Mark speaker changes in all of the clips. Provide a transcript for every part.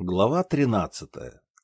Speaker 1: Глава 13.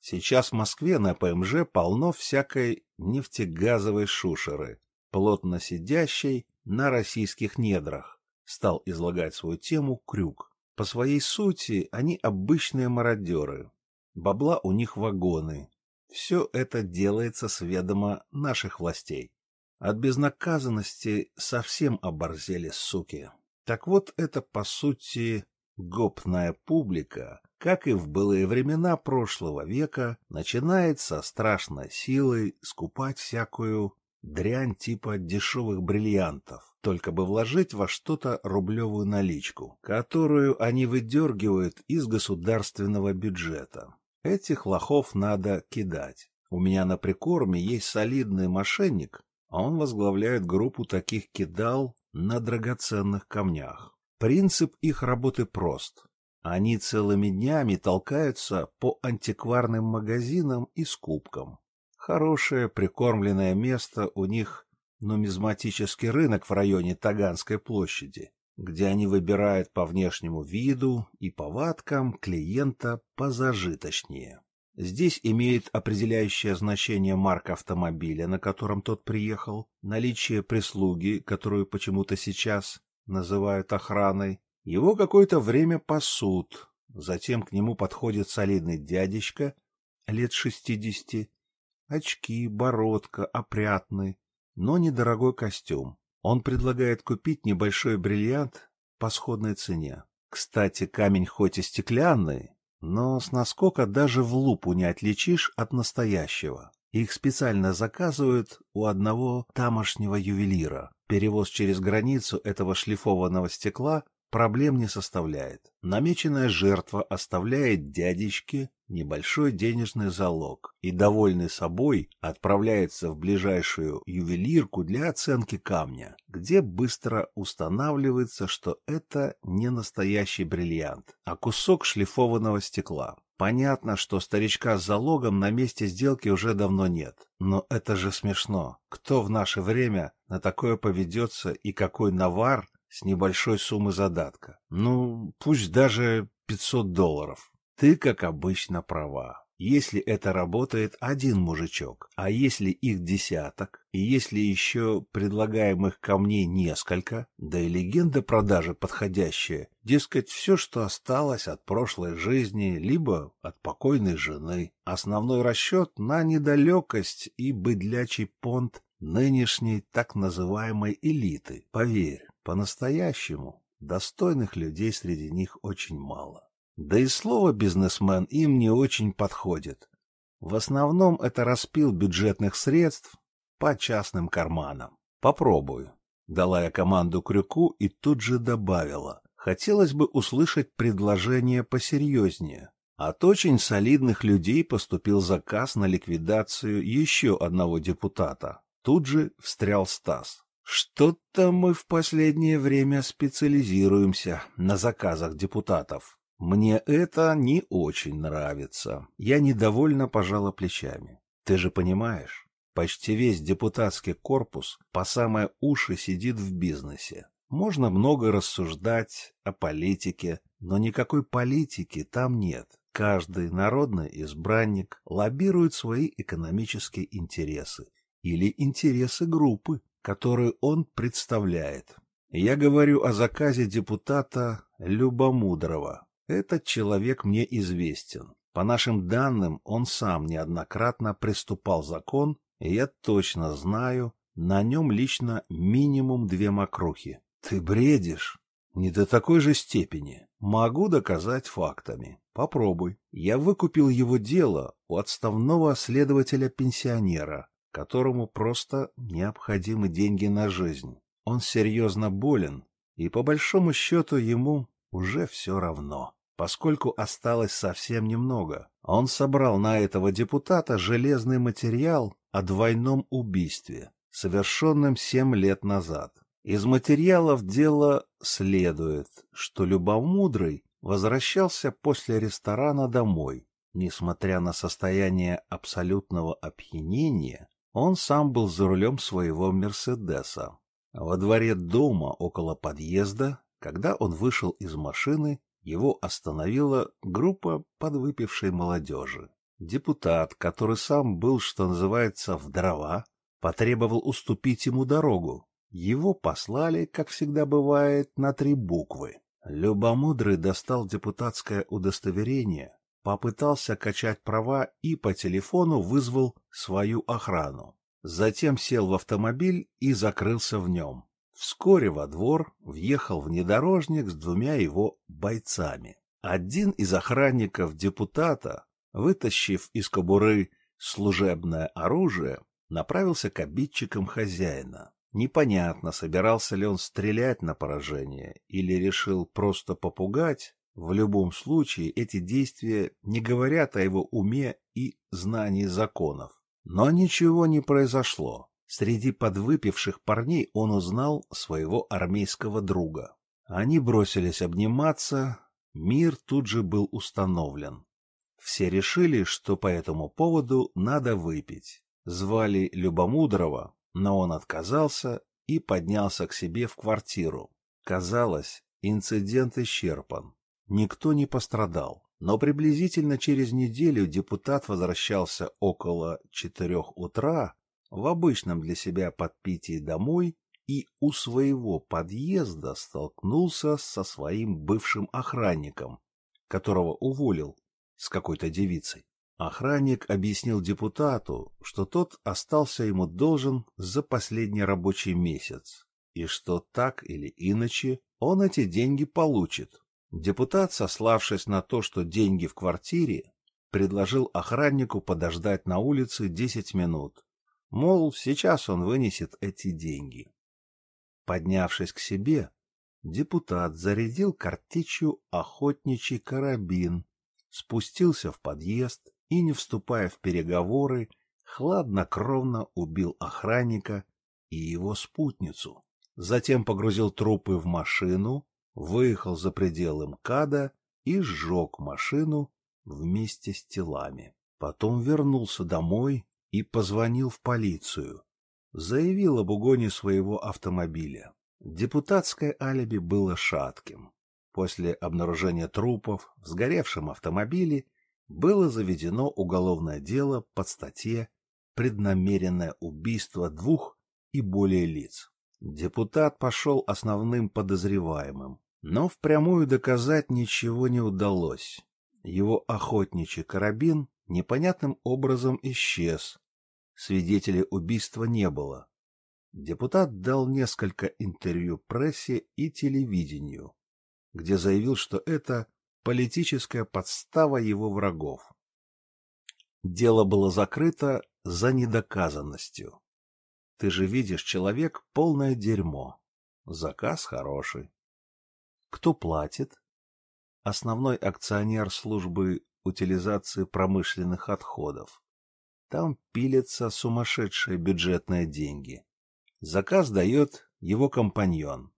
Speaker 1: Сейчас в Москве на ПМЖ полно всякой нефтегазовой шушеры, плотно сидящей на российских недрах. Стал излагать свою тему Крюк. По своей сути они обычные мародеры. Бабла у них вагоны. Все это делается с ведома наших властей. От безнаказанности совсем оборзели суки. Так вот это, по сути, гопная публика, как и в былые времена прошлого века, начинает со страшной силой скупать всякую дрянь типа дешевых бриллиантов, только бы вложить во что-то рублевую наличку, которую они выдергивают из государственного бюджета. Этих лохов надо кидать. У меня на прикорме есть солидный мошенник, а он возглавляет группу таких кидал на драгоценных камнях. Принцип их работы прост. Они целыми днями толкаются по антикварным магазинам и скупкам. Хорошее прикормленное место у них нумизматический рынок в районе Таганской площади, где они выбирают по внешнему виду и повадкам клиента позажиточнее. Здесь имеет определяющее значение марка автомобиля, на котором тот приехал, наличие прислуги, которую почему-то сейчас называют охраной, его какое-то время пасут, затем к нему подходит солидный дядечка лет шестидесяти, очки, бородка, опрятный, но недорогой костюм. Он предлагает купить небольшой бриллиант по сходной цене. Кстати, камень хоть и стеклянный, но с наскока даже в лупу не отличишь от настоящего. Их специально заказывают у одного тамошнего ювелира. Перевоз через границу этого шлифованного стекла проблем не составляет. Намеченная жертва оставляет дядечке небольшой денежный залог и, довольный собой, отправляется в ближайшую ювелирку для оценки камня, где быстро устанавливается, что это не настоящий бриллиант, а кусок шлифованного стекла. Понятно, что старичка с залогом на месте сделки уже давно нет. Но это же смешно. Кто в наше время на такое поведется и какой навар с небольшой суммы задатка. Ну, пусть даже 500 долларов. Ты, как обычно, права. Если это работает один мужичок, а если их десяток, и если еще предлагаемых камней несколько, да и легенда продажи подходящая, дескать, все, что осталось от прошлой жизни, либо от покойной жены, основной расчет на недалекость и быдлячий понт нынешней так называемой элиты. Поверь, по-настоящему достойных людей среди них очень мало. Да и слово «бизнесмен» им не очень подходит. В основном это распил бюджетных средств по частным карманам. Попробую. Дала я команду Крюку и тут же добавила. Хотелось бы услышать предложение посерьезнее. От очень солидных людей поступил заказ на ликвидацию еще одного депутата. Тут же встрял Стас. Что-то мы в последнее время специализируемся на заказах депутатов. Мне это не очень нравится. Я недовольно пожала плечами. Ты же понимаешь, почти весь депутатский корпус по самое уши сидит в бизнесе. Можно много рассуждать о политике, но никакой политики там нет. Каждый народный избранник лоббирует свои экономические интересы или интересы группы которую он представляет. Я говорю о заказе депутата Любомудрова. Этот человек мне известен. По нашим данным, он сам неоднократно приступал закон, и я точно знаю, на нем лично минимум две мокрухи. Ты бредишь? Не до такой же степени. Могу доказать фактами. Попробуй. Я выкупил его дело у отставного следователя-пенсионера, которому просто необходимы деньги на жизнь. Он серьезно болен, и по большому счету ему уже все равно, поскольку осталось совсем немного. Он собрал на этого депутата железный материал о двойном убийстве, совершенном семь лет назад. Из материалов дела следует, что Любомудрый возвращался после ресторана домой. Несмотря на состояние абсолютного опьянения, он сам был за рулем своего «Мерседеса». Во дворе дома, около подъезда, когда он вышел из машины, Его остановила группа подвыпившей молодежи. Депутат, который сам был, что называется, в дрова, потребовал уступить ему дорогу. Его послали, как всегда бывает, на три буквы. Любомудрый достал депутатское удостоверение, попытался качать права и по телефону вызвал свою охрану. Затем сел в автомобиль и закрылся в нем. Вскоре во двор въехал внедорожник с двумя его бойцами. Один из охранников депутата, вытащив из кобуры служебное оружие, направился к обидчикам хозяина. Непонятно, собирался ли он стрелять на поражение или решил просто попугать. В любом случае, эти действия не говорят о его уме и знании законов. Но ничего не произошло. Среди подвыпивших парней он узнал своего армейского друга. Они бросились обниматься, мир тут же был установлен. Все решили, что по этому поводу надо выпить. Звали Любомудрого, но он отказался и поднялся к себе в квартиру. Казалось, инцидент исчерпан. Никто не пострадал. Но приблизительно через неделю депутат возвращался около четырех утра в обычном для себя подпитии домой и у своего подъезда столкнулся со своим бывшим охранником, которого уволил с какой-то девицей. Охранник объяснил депутату, что тот остался ему должен за последний рабочий месяц, и что так или иначе он эти деньги получит. Депутат, сославшись на то, что деньги в квартире, предложил охраннику подождать на улице десять минут. Мол, сейчас он вынесет эти деньги. Поднявшись к себе, депутат зарядил картечью охотничий карабин, спустился в подъезд и, не вступая в переговоры, хладнокровно убил охранника и его спутницу. Затем погрузил трупы в машину, выехал за пределы МКАДа и сжег машину вместе с телами. Потом вернулся домой и позвонил в полицию. Заявил об угоне своего автомобиля. Депутатское алиби было шатким. После обнаружения трупов в сгоревшем автомобиле было заведено уголовное дело под статье «Преднамеренное убийство двух и более лиц». Депутат пошел основным подозреваемым, но впрямую доказать ничего не удалось. Его охотничий карабин непонятным образом исчез. Свидетелей убийства не было. Депутат дал несколько интервью прессе и телевидению, где заявил, что это политическая подстава его врагов. Дело было закрыто за недоказанностью. Ты же видишь, человек — полное дерьмо. Заказ хороший. Кто платит? Основной акционер службы утилизации промышленных отходов. Там пилятся сумасшедшие бюджетные деньги. Заказ дает его компаньон.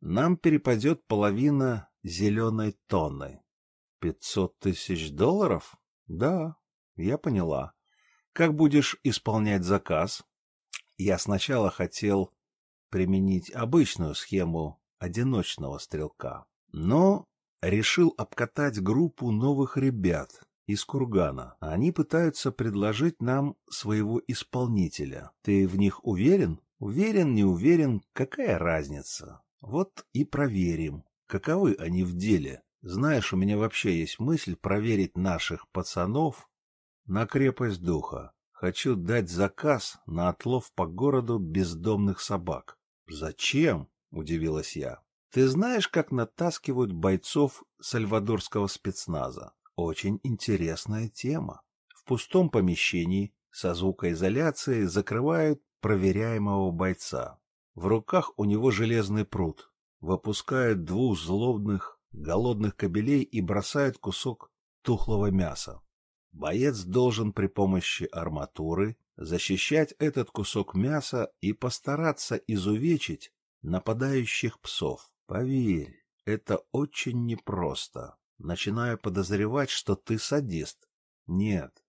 Speaker 1: Нам перепадет половина зеленой тонны. Пятьсот тысяч долларов? Да, я поняла. Как будешь исполнять заказ? Я сначала хотел применить обычную схему одиночного стрелка, но решил обкатать группу новых ребят из Кургана. Они пытаются предложить нам своего исполнителя. Ты в них уверен? Уверен, не уверен, какая разница? Вот и проверим. Каковы они в деле? Знаешь, у меня вообще есть мысль проверить наших пацанов на крепость духа. Хочу дать заказ на отлов по городу бездомных собак. Зачем? Удивилась я. Ты знаешь, как натаскивают бойцов сальвадорского спецназа? Очень интересная тема. В пустом помещении со звукоизоляцией закрывают проверяемого бойца. В руках у него железный пруд выпускают двух злобных, голодных кобелей и бросают кусок тухлого мяса. Боец должен при помощи арматуры защищать этот кусок мяса и постараться изувечить нападающих псов. Поверь, это очень непросто. Начинаю подозревать, что ты садист. Нет,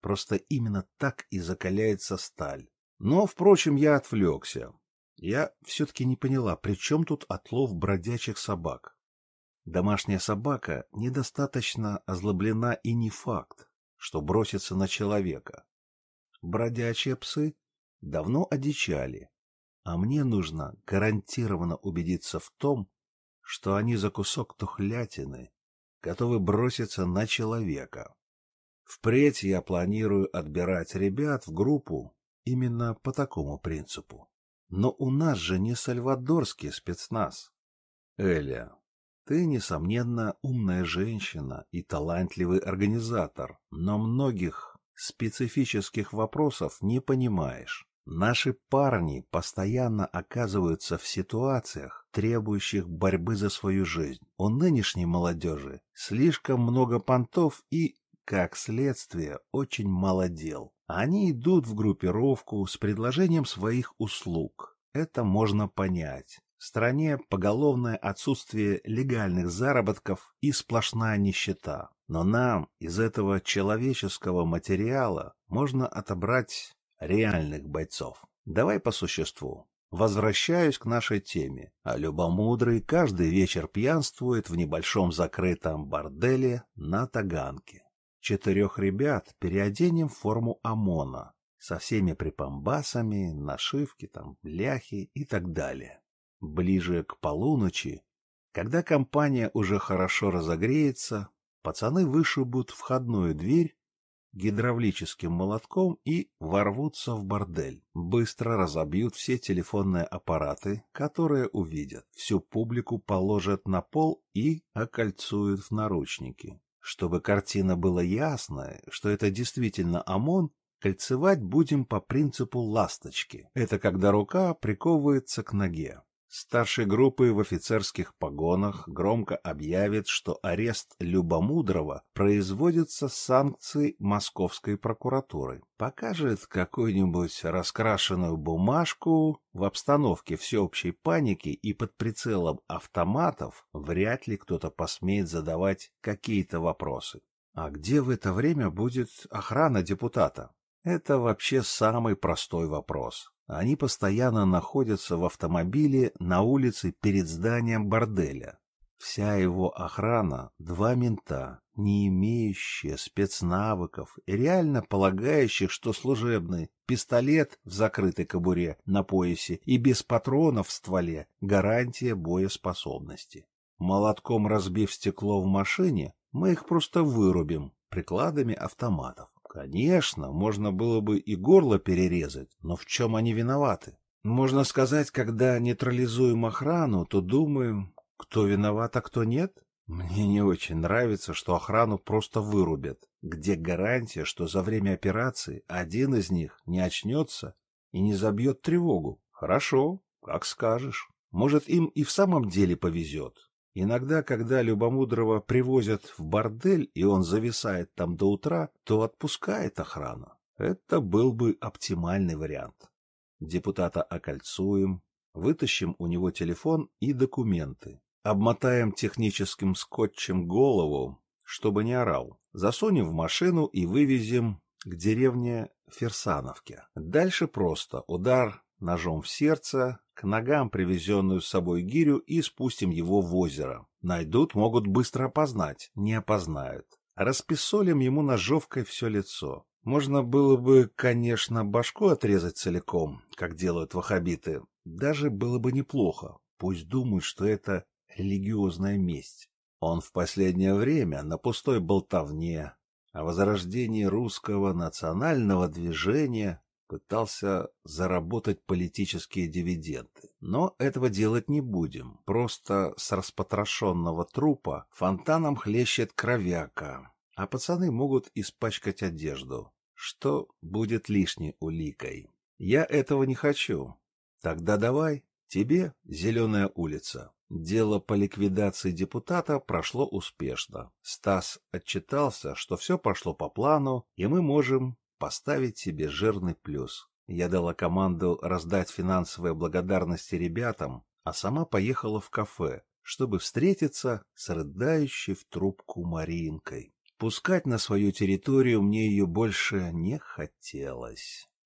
Speaker 1: просто именно так и закаляется сталь. Но, впрочем, я отвлекся. Я все-таки не поняла, при чем тут отлов бродячих собак? Домашняя собака недостаточно озлоблена и не факт, что бросится на человека. Бродячие псы давно одичали, а мне нужно гарантированно убедиться в том, что они за кусок тухлятины готовы броситься на человека. Впредь я планирую отбирать ребят в группу именно по такому принципу. Но у нас же не сальвадорский спецназ. Эля, ты, несомненно, умная женщина и талантливый организатор, но многих специфических вопросов не понимаешь. Наши парни постоянно оказываются в ситуациях, требующих борьбы за свою жизнь. У нынешней молодежи слишком много понтов и, как следствие, очень мало дел. Они идут в группировку с предложением своих услуг. Это можно понять. В стране поголовное отсутствие легальных заработков и сплошная нищета. Но нам из этого человеческого материала можно отобрать реальных бойцов. Давай по существу. Возвращаюсь к нашей теме. А Любомудрый каждый вечер пьянствует в небольшом закрытом борделе на Таганке. Четырех ребят переоденем в форму ОМОНа со всеми припомбасами, нашивки, там, ляхи и так далее. Ближе к полуночи, когда компания уже хорошо разогреется, пацаны вышибут входную дверь гидравлическим молотком и ворвутся в бордель. Быстро разобьют все телефонные аппараты, которые увидят. Всю публику положат на пол и окольцуют в наручники. Чтобы картина была ясная, что это действительно ОМОН, кольцевать будем по принципу ласточки. Это когда рука приковывается к ноге. Старшей группы в офицерских погонах громко объявит, что арест Любомудрого производится с санкций Московской прокуратуры. Покажет какую-нибудь раскрашенную бумажку в обстановке всеобщей паники и под прицелом автоматов вряд ли кто-то посмеет задавать какие-то вопросы. А где в это время будет охрана депутата? Это вообще самый простой вопрос. Они постоянно находятся в автомобиле на улице перед зданием борделя. Вся его охрана — два мента, не имеющие спецнавыков и реально полагающих, что служебный пистолет в закрытой кобуре на поясе и без патронов в стволе — гарантия боеспособности. Молотком разбив стекло в машине, мы их просто вырубим прикладами автоматов. Конечно, можно было бы и горло перерезать, но в чем они виноваты? Можно сказать, когда нейтрализуем охрану, то думаем, кто виноват, а кто нет? Мне не очень нравится, что охрану просто вырубят. Где гарантия, что за время операции один из них не очнется и не забьет тревогу? Хорошо, как скажешь. Может, им и в самом деле повезет. Иногда, когда Любомудрого привозят в бордель, и он зависает там до утра, то отпускает охрану. Это был бы оптимальный вариант. Депутата окольцуем, вытащим у него телефон и документы. Обмотаем техническим скотчем голову, чтобы не орал. Засунем в машину и вывезем к деревне Ферсановке. Дальше просто удар ножом в сердце, к ногам привезенную с собой гирю и спустим его в озеро. Найдут, могут быстро опознать, не опознают. Расписолим ему ножовкой все лицо. Можно было бы, конечно, башку отрезать целиком, как делают вахабиты. Даже было бы неплохо. Пусть думают, что это религиозная месть. Он в последнее время на пустой болтовне о возрождении русского национального движения пытался заработать политические дивиденды. Но этого делать не будем. Просто с распотрошенного трупа фонтаном хлещет кровяка, а пацаны могут испачкать одежду, что будет лишней уликой. Я этого не хочу. Тогда давай, тебе зеленая улица. Дело по ликвидации депутата прошло успешно. Стас отчитался, что все пошло по плану, и мы можем поставить себе жирный плюс. Я дала команду раздать финансовые благодарности ребятам, а сама поехала в кафе, чтобы встретиться с рыдающей в трубку Маринкой. Пускать на свою территорию мне ее больше не хотелось.